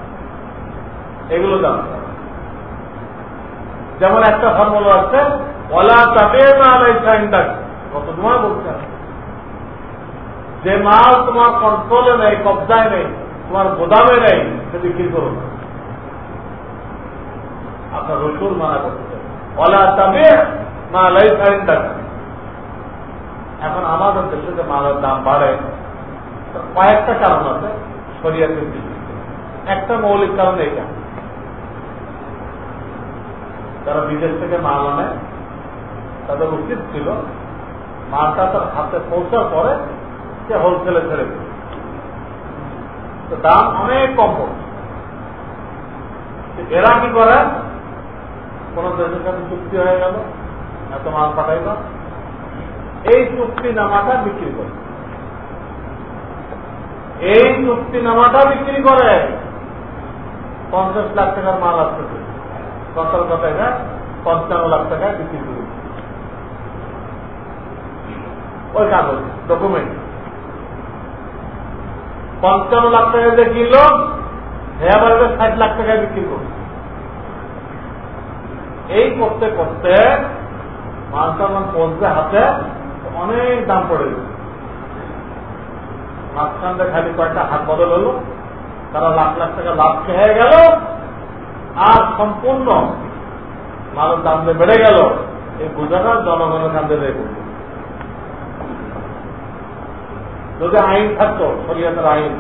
এগুলো জানতে যেমন একটা ফর্মুলা আছে ওলা চাপে না আলাইসাইন্ডাক কত তোমার বলছে যে মাল তোমার কন্ট্রোলে নেই, কবজায় নেই, তোমার গোদামে নেই, সে বিক্রি করো না। আপনার রসুল মানা করতে ওলা চাপে না আলাইসাইন্ডাক এখন আমাদের দেশে যে মালের দাম বাড়ে কয়েকটা কারণ আছে শরীয়তের দৃষ্টিতে একটা মৌলিক কারণ এটা যারা বিদেশ থেকে মাল আনে, তাদের উচিত ছিল মালটা তার হাতে পৌঁছার পরে সে হোলসেলে ছেড়ে দিল তো দাম অনেক কম এরা কি করে? কোন দেশের সাথে চুক্তি হয়ে গেল। এত মাল পাঠাইল এই চুক্তি নামাটা বিক্রি করে। এই চুক্তি নামাটা বিক্রি করে। পঞ্চাশ লাখ টাকার মাল আসতেছে কত টাকা পঞ্চান্ন লাখ টাকায় বিক্রি করি। ওই কাগজ ডকুমেন্ট পঞ্চান্ন লাখ টাকা যে কিনলো হ্যাঁ বাড়িতে ষাট লাখ টাকায় বিক্রি করবে এই করতে করতে মালটা মান পৌঁছতে হাতে অনেক দাম পড়ে গেছে মাঝখানটা খালি কয়েকটা হাত বদল হলো, তারা লাখ লাখ টাকা লাভ খেয়ে গেল, আর সম্পূর্ণ মালের দাম যে বেড়ে গেল, এই বোঝাটা জনগণের কান্দে রেখে যদি আইন থাকতো, শরীয়তের আইন,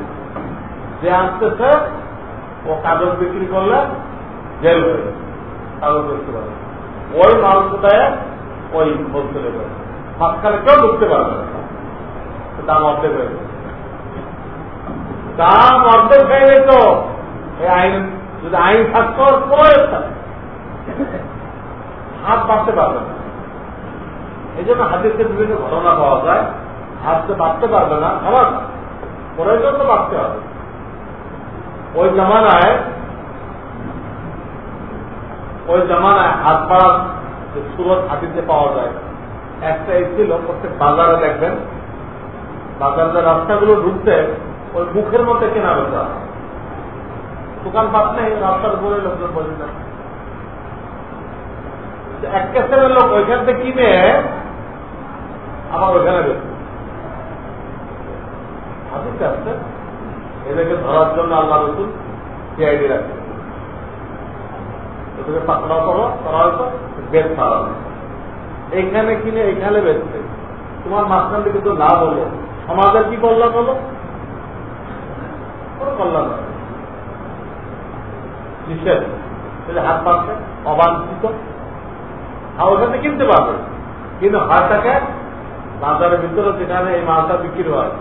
যে আসতেছে, ও কাগজ বিক্রি করলে জেল হয়ে কাগজ বিক্রি করে ওই মাল কোথায়? ওই দেবে মাঝখানে কেউ ঢুকতে পারবে দাম অর্ধেক হয়ে দাম অর্ধেক হয়ে যেত এই আইন, যদি আইন থাকতো হাত বাড়তে পারবে না। এই জন্য হাতের বিভিন্ন ঘটনা পাওয়া যায়। হাততে বাড়তে পারবে না আবার প্রয়োজন তো বাড়তে হবে। ওই জামানায় ওই জামানায় হাত পাড়ার যে সুরত হাতিতে পাওয়া যায়। একটা এই ছিল, প্রত্যেক বাজারে দেখবেন, বাজারে রাস্তাগুলো ঢুকতে ওই মুখের মধ্যে কেনা বেচা। দোকানপাট নেই, রাস্তার উপরে লোকজন বসে যায় এক কেসের লোক ওইখান থেকে কিনে, আবার ওইখানে বেশি হাতিতে আসছে এদেরকে ধরার জন্য আল্লাহ রসুল সিআইডি রাখছে এদেরকে পাকড়াও করো করা হয়তো বেদ ছাড়া এইখানে কিনে বেচছে তোমার মাঝখান থেকে তো লাভ হলো সমাজের কি কল্যাণ হলো? কল্যাণ নিষেধ হাত পাচ্ছে অবাঞ্ছিত। আর ওখানে কিনতে পারবে। কিন্তু হাত টাকা বাজারের ভিতরে যেখানে এই মালটা বিক্রি হয়,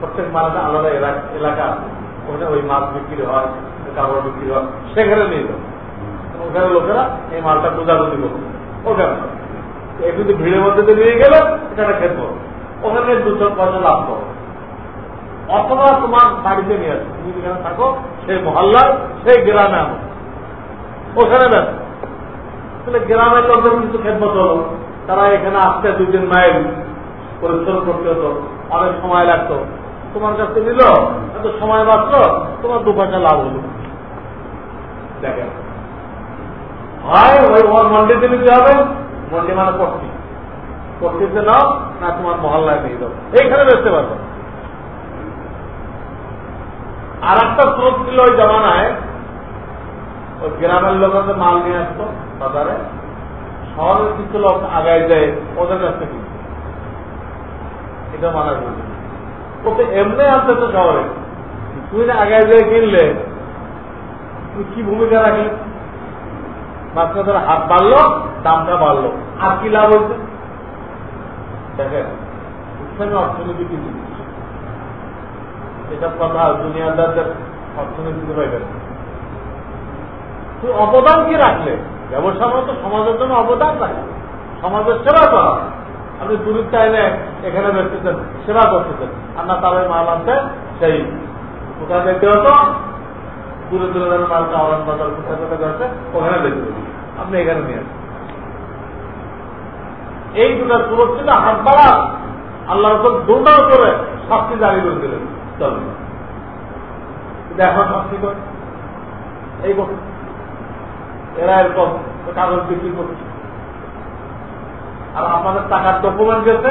প্রত্যেক মালটা আলাদা এলাকা ওখানে ওই মাছ বিক্রি হয়, কাপড় বিক্রি হয়, সেখানে নিয়ে যাবে ওখানে লোকেরা এই মালটা বোঝাবুঝি করবে। ওখানে। এই কিন্তু ভিড়ের মধ্যে নিয়ে গেলে, এখানে খেত ওখানে দুশো পয়সা লাভ করো অথবা তোমার বাড়িতে নিয়ে আসো তুমি যেখানে থাকো, সেই মহল্লার, সেই গ্রামে আনো ওখানে তাহলে গ্রামের লোকদের কিন্তু খেদমত হলো। তারা এখানে আসতে দুই তিন মাইল পরিশ্রম করতে হতো। অনেক সময় লাগতো। তোমার কাছে নিল, এত সময় বাঁচলো, তোমার দু পয়সা লাভ হলো। দেখেন। হয় ওই ওর হবে মন্ডি মানে পট্টি। পট্টিতে নাও, না, তোমার মহল্লায় দিয়ে যাও এইখানে বেচতে পারব। আর একটা স্রোত ছিল ওই জমানায়। ওই গ্রামের লোকেদের মাল নিয়ে আসতো বাজারে। শহরের কিছু লোক আগায় যায় ওদের কাছ থেকে। এটা মানা করবে ওকে এমনি আনতে তো শহরে। তুই না আগায় যায় কিনলে তুই কি ভূমিকা রাখলে? বাচ্চাদের হাত বাড়লো, দামটা বাড়লো। আর কি লাভ হয়েছে দেখেন ইসলামী অর্থনীতি এসব কথা দুনিয়াদারদের অর্থনীতিতে পাইবেন তুই অবদান কি রাখলে? ব্যবসা মতো সমাজের জন্য অবদান রাখে। সমাজের সেবা করা। আপনি দূরের চাইলে এখানে বেচতেছেন সেবা করতেছেন। আর না তাদের মাল আনতে সেই কোথায় দেখতে হতো? দূরে দূরে ধরে মালটা অরণ বাজার কোথায় কোথায় যাচ্ছে ওখানে বেঁচে দেবেন আপনি এখানে নিয়ে আসেন। এই দুটা সুরক্ষিত হাত বাড়া আল্লাহ দুটাও করে শাস্তি জারি করে দিলেন। কিন্তু এখন শাস্তি করে। এই বছর এরা এরকম কাগজ বিক্রি করছে। আর আপনাদের টাকার ডকুমেন্ট গেছে,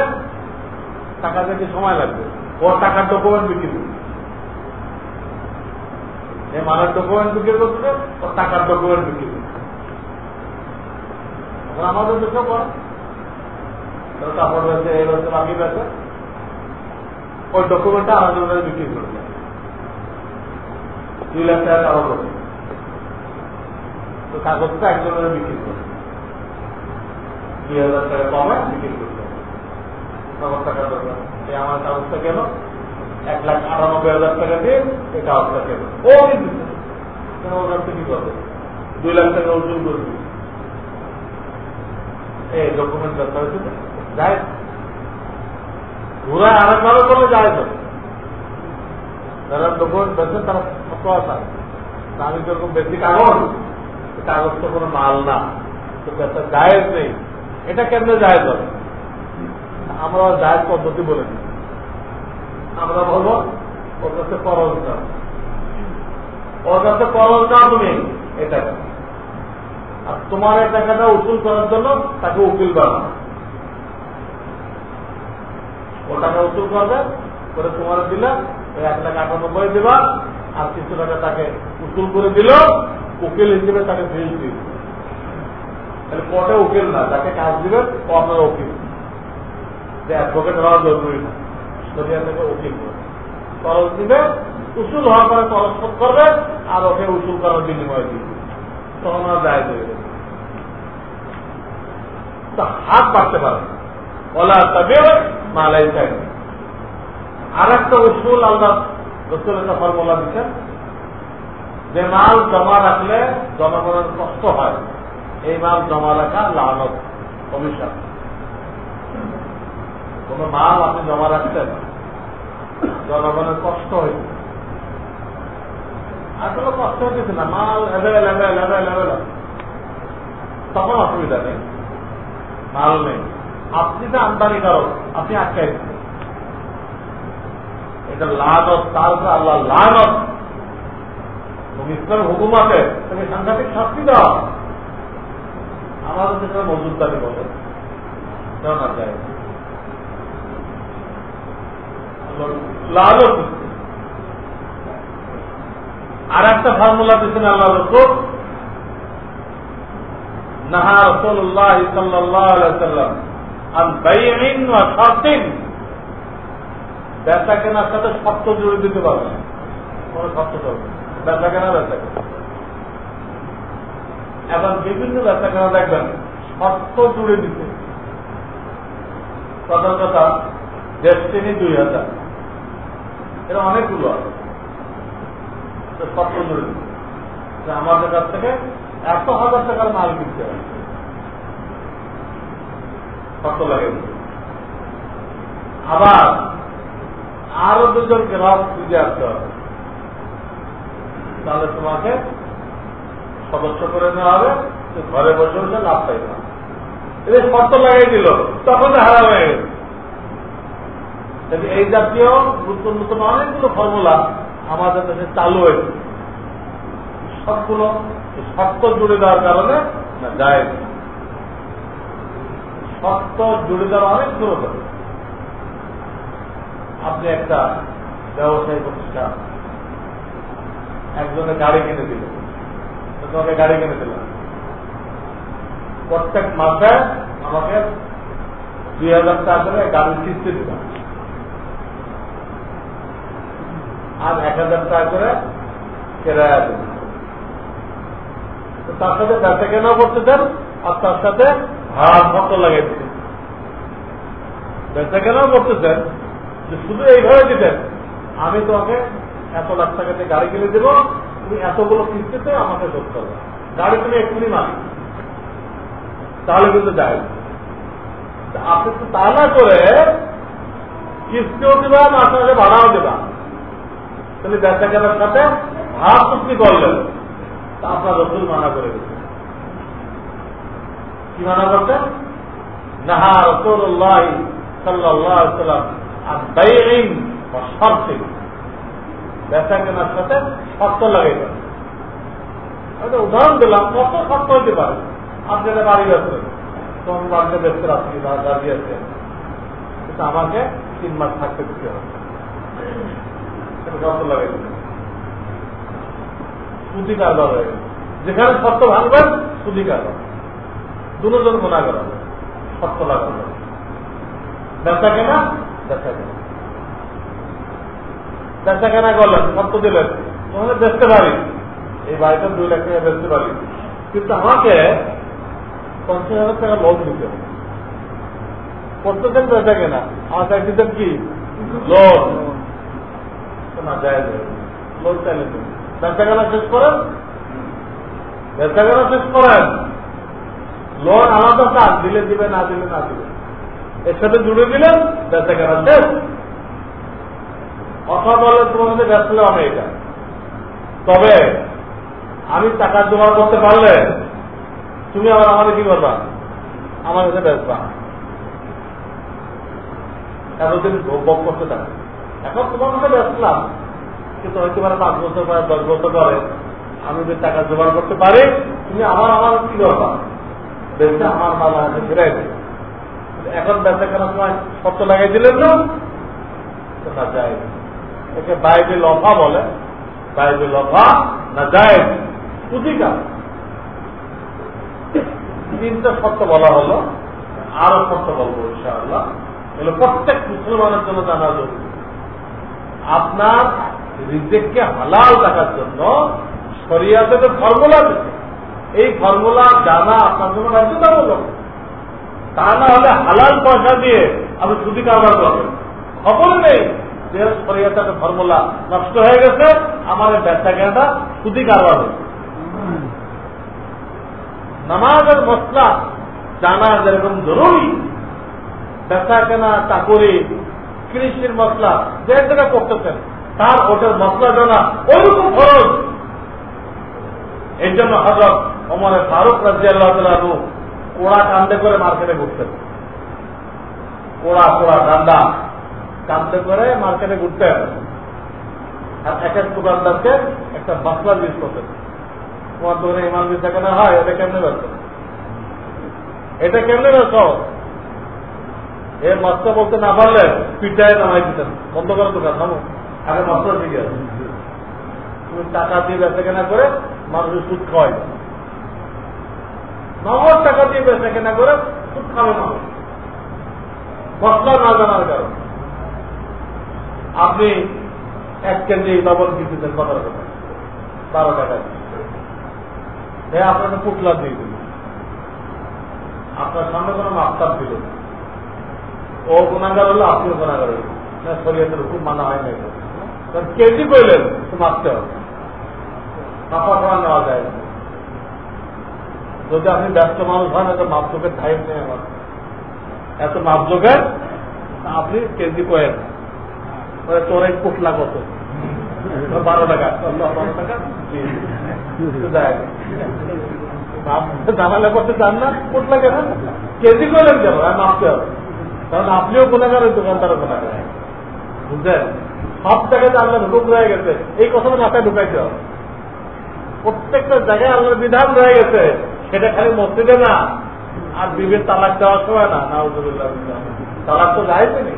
টাকা দিতে সময় লাগবে। ওর টাকার ডকুমেন্ট বিক্রি করবে এই মালের ডকুমেন্ট বিক্রি করছে ওর টাকার ডকুমেন্ট বিক্রি করছে আমাদের দেশে পড়ে কাপড় রয়েছে এই রয়েছে বাকি রয়েছে ওই ডকুমেন্টটা আলাদা বিক্রি করবে দুই লাখ টাকা কাগজ করবে তো কাগজটা একজনের বিক্রি করবে দুই হাজার টাকা কমে বিক্রি করবে নগদ টাকা দরকার আমার কাগজটা কেন এক লাখ আটানব্বই হাজার টাকা দিয়ে এই কাগজটা কেন ও কিন্তু কেন কি করবে দুই লাখ টাকা ওজন করবে এই ডকুমেন্ট দরকার হচ্ছে যায় ঘুরায় আরেকভাবে করলে যায় তো যারা ডকুমেন্ট বেচেন তারা আছে? আমি যেরকম বেশি কাগজ কাগজ তো কোনো মাল না। তো বেচা জায়েজ নেই। এটা কেমনে জায়েজ হবে? আমরা জায়েজ পদ্ধতি বলে দিই। আমরা বলব ওর কাছে করজ দাও ওর কাছে করজ দাও তুমি, এটা আর তোমার এই টাকাটা উসুল করার জন্য তাকে উকিল বানাও। ও টাকা উসুল করবে, করে তোমার দিলে, ওই এক লাখ আটানব্বই দেবা, আর কিছু টাকা তাকে উসুল করে দিল, উকিল হিসেবে তাকে ফিস দিল। তাহলে কোর্টে উকিল না, তাকে কাজ দিবেন ও উকিল। যে অ্যাডভোকেট হওয়া জরুরি না। উসুল হওয়ার পরে করবে, আর ওকে উসুল করার বিনিময় দিবে। তখন হাত বলা তবে মালাই আর একটা উসুল একটা ফর্মুলা দিচ্ছেন, যে মাল জমা রাখলে জনগণের কষ্ট হয়। এই মাল জমা রাখা লানত, অভিশাপ। কোন মাল আপনি জমা রাখছেন জনগণের কষ্ট হয়েছে আসলে কষ্ট হয়েছে না, মাল অ্যাভেল অ্যাভেল অ্যাভেল অ্যাভেল তখন অসুবিধা নেই। মাল নেই। আপনি তো আমদানি করো, আপনি আটকাই এটা লানত, তার আল্লাহ লানত। তুমি ইসলামের হুকুম আছে তুমি সাংঘাতিক শাস্তি দাও। আমাদের দেশের মজুদারি বলে। না যায় লালত আর একটা ফর্মুলা দিচ্ছেন আল্লাহ রসুল, নাহা রসুল্লাহ আর বা কেনার সাথে শর্ত জুড়ে দিতে পারবে না। শর্ত চলবে ব্যবসা কেনা ব্যবসা কেনা এখন বিভিন্ন কেনা দেখবেন, শর্ত জুড়ে দিতে। কথা কথা ডেস্টিনি দুই হাজার। এরা অনেকগুলো আছে শর্ত আমাদের কাছ থেকে এত হাজার টাকার মাল কিনতে হবে শর্ত লাগে। আবার আরও দুজন গ্রাহক খুঁজে আসতে হবে। তাহলে তোমাকে সদস্য করে নেওয়া হবে ঘরে বসে বসে লাভ পাই না। এদের শর্ত লাগাই দিল, তখন হারা হয়ে গেল এই জাতীয় নতুন নতুন অনেকগুলো ফর্মুলা আমাদের দেশে চালু হয়েছে। সবগুলো শর্ত জুড়ে দেওয়ার কারণে না, যায় শর্ত জুড়ে দেওয়ার অনেক প্রয়োজন আপনি একটা ব্যবসায়ী প্রতিষ্ঠান একজনে গাড়ি কিনে দিল তোমাকে গাড়ি কিনে দিল প্রত্যেক মাসে আমাকে দুই হাজার টাকা করে গাড়ির কিস্তি দিল আর এক হাজার টাকা করে কেরায়া তার সাথে ব্যবসা কেনাও করতেছেন আর তার সাথে ভাড়া খরচ লাগিয়ে দিতেন ব্যবসা কেনাও করতেছেন যে শুধু এইভাবে দিতেন, আমি তোমাকে এত লাখ টাকাতে গাড়ি কিনে দেব, তুমি এতগুলো কিস্তিতে আমাকে শোধ করবে। গাড়ি তুমি এক্ষুনি মালিক। তাহলে কিন্তু যায় আপনি তো তা না করে কিস্তিও দেবা, মাসে মাসে ভাড়াও দেবা। তাহলে ব্যবসা কেনার সাথে ভাড়া চুক্তি করলেন তা আপনার রসুল মানা করে দিচ্ছে কি মানা করতেন নাহা রসুল্লাহ সাল্লাহ সাল্লাম আর কেনার সাথে শর্ত দেন উদাহরণ দিলাম, কত শর্ত হইতে পারে? আপনাদের বাড়ি আছে তখন বাড়িতে ব্যস্ত রাখছি দাঁড়িয়ে আছে। আমাকে তিন মাস থাকতে দিতে হবে। যেখানে শর্ত ভাঙবেন সুদি কারবার দুজন গোনা করা শর্ত লাগানো ব্যবসা কেনা ব্যবসা কেনা। ব্যবসা কেনা করলেন শর্ত দিলেন। তোমাকে বেচতে পারি। এই বাড়িটা দুই লাখ টাকা বেচতে পারি। কিন্তু আমাকে পঞ্চাশ হাজার টাকা লোন দিতে হবে। করতেছেন বেচা কেনা। আমার চাইতেছেন কি? লোন লোন আলাদা দিলে দিবে, না দিলে না দিবে। এর সাথে জুড়ে দিলেন শেষ। বলে তোমার মধ্যে ব্যস্ত আমি এটা। তবে আমি টাকা জোগাড় করতে পারলে তুমি আবার আমাদের কি করবা আমার কাছে ব্যস্ত এতদিন ভোগ করতে থাকে। এখন তোমার মধ্যে ব্যস্তলাম কিন্তু হয়তো পারে পাঁচ বছর পরে দশ বছর পরে আমি যদি টাকা জোগাড় করতে পারি, তুমি আমার আমার কি করবা ব্যবসা আমার মাল আমাকে ফিরাই এখন ব্যবসা কেনার সময় শর্ত লাগাই দিলেন না? না যায়। একে বাইবে লফা বলে। বাইবে লফা না যায়। পুঁজিকা তিনটা শর্ত বলা হলো। আরও শর্ত বলব ইনশাআল্লাহ। এগুলো প্রত্যেক মুসলমানের জন্য জানা জরুরি। আপনার রিজেককে হালাল রাখার জন্য শরিয়াতে তো ফর্মুলা দিচ্ছে। এই ফর্মুলা জানা আপনার জন্য বাধ্যতামূলক তা না হলে হালাল পয়সা দিয়ে আপনি সুদি কারবার করবেন খবর নেই যে শরিয়াতে ফর্মুলা নষ্ট হয়ে গেছে, আমার ব্যবসা কেনাটা সুদি কারবার হয়েছে নামাজের মশলা জানা যেরকম জরুরি, ব্যবসা কেনা চাকরি কৃষির মশলা যে যেটা করতেছেন। তার ওটার মশলা জানা ওইরকম খরচ। এই জন্য হজরত অমরের ফারুক রাজি আল্লাহ তালু কোড়া কান্দে করে মার্কেটে ঘুরতেন। কোড়া কোড়া ডান্ডা কান্দে করে মার্কেটে ঘুরতেন। আর এক এক দোকানদারকে একটা মশলা জিনিস করতেন। তোমার দোকানে ইমান বিদ্যা কেনা হয়, এটা কেমনে ব্যস্ত এটা কেমনে ব্যস্ত এ মশলা বলতে না পারলে পিঠায় নামাই দিতেন। বন্ধ করে দোকান, নামো। আগে শিখে তুমি টাকা দিয়ে বেচা কেনা করে মানুষের সুদ খাওয়াই। নগদ টাকা দিয়ে বেচা কেনা করে সুদ খাবে মানুষ। মশলা না জানার কারণ। আপনি এক কেজি লবণ কিনতেছেন কত টাকা? বারো টাকা। হ্যাঁ আপনাকে পুটলা দিয়ে দিল আপনার সামনে কোনো মাস্টার দিল ও গুণাগার হলো, আপনিও গুণাগার হইল না, শরীয়তের খুব মানা হয় না কেজি কইলেন, তো মাপতে হবে। মাপা করা নেওয়া যায় যদি আপনি ব্যস্ত মানুষ হন, এত মাপযোগের টাইম নেই আমার। এত মাপযোগের আপনি কেজি কয়েন। তোর এই পুটলা কত? বারো টাকা। বারো টাকা? জানালে করতে চান না? উঠলে কেন? কেজি করলেন কেন? মাপতে হবে। কারণ আপনিও গুণাগার, দোকানদারও গুণাগার। বুঝলেন? সব জায়গাতে আল্লাহ হুকুম রয়ে গেছে। এই কথাটা মাথায় ঢুকাইতে হবে। প্রত্যেকটা জায়গায় আল্লাহর বিধান রয়ে গেছে। সেটা খালি মসজিদে না, আর বিবের তালাক দেওয়ার সময় না তালাক তো যায়নি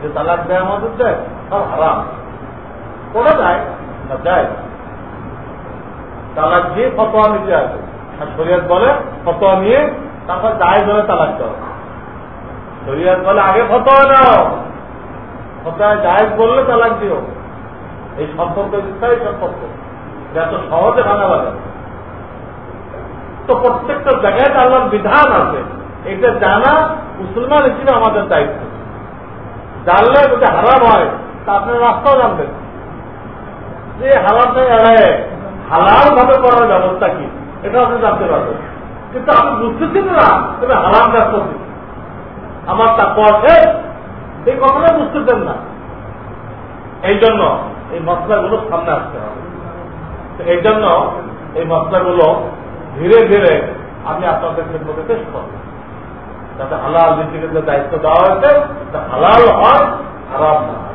যে তালাক দেয় আমাদের দেয় সব হারাম। কোনে যায় না যায় তালাক দিয়ে ফতোয়া নিতে আসে। আর শরীয়ত বলে, ফতোয়া নিয়ে তারপর দায় ধরে তালাক দেওয়া শরীয়ত বলে, আগে ফতোয়া নাও। ফতোয়া জায়েজ বললে তালাক দিও। এই সম্পর্ক স্থায়ী সম্পর্ক। এত সহজে ভাঙা লাগে তো প্রত্যেকটা জায়গায় আল্লাহর বিধান আছে। এটা জানা মুসলমান হিসেবে আমাদের দায়িত্ব। জানলে যদি হারাম হয়, তা আপনার রাস্তাও জানবেন। যে হারামটা এড়ায় হালাল ভাবে করার ব্যবস্থা কি? এটা আপনি জানতে পারবেন। কিন্তু আমি বুঝতেছি না, তবে হারাম করছি আমার তা পথে এই কথাটা বুঝতেছেন না। এই জন্য এই মশলাগুলো সামনে আসতে হবে। এই জন্য এই মশলাগুলো ধীরে ধীরে আমি আপনাদের ক্ষেত্রে পেশ করব। যাতে হালাল যে দায়িত্ব দেওয়া হয়েছে হালাল হয়, হারাম না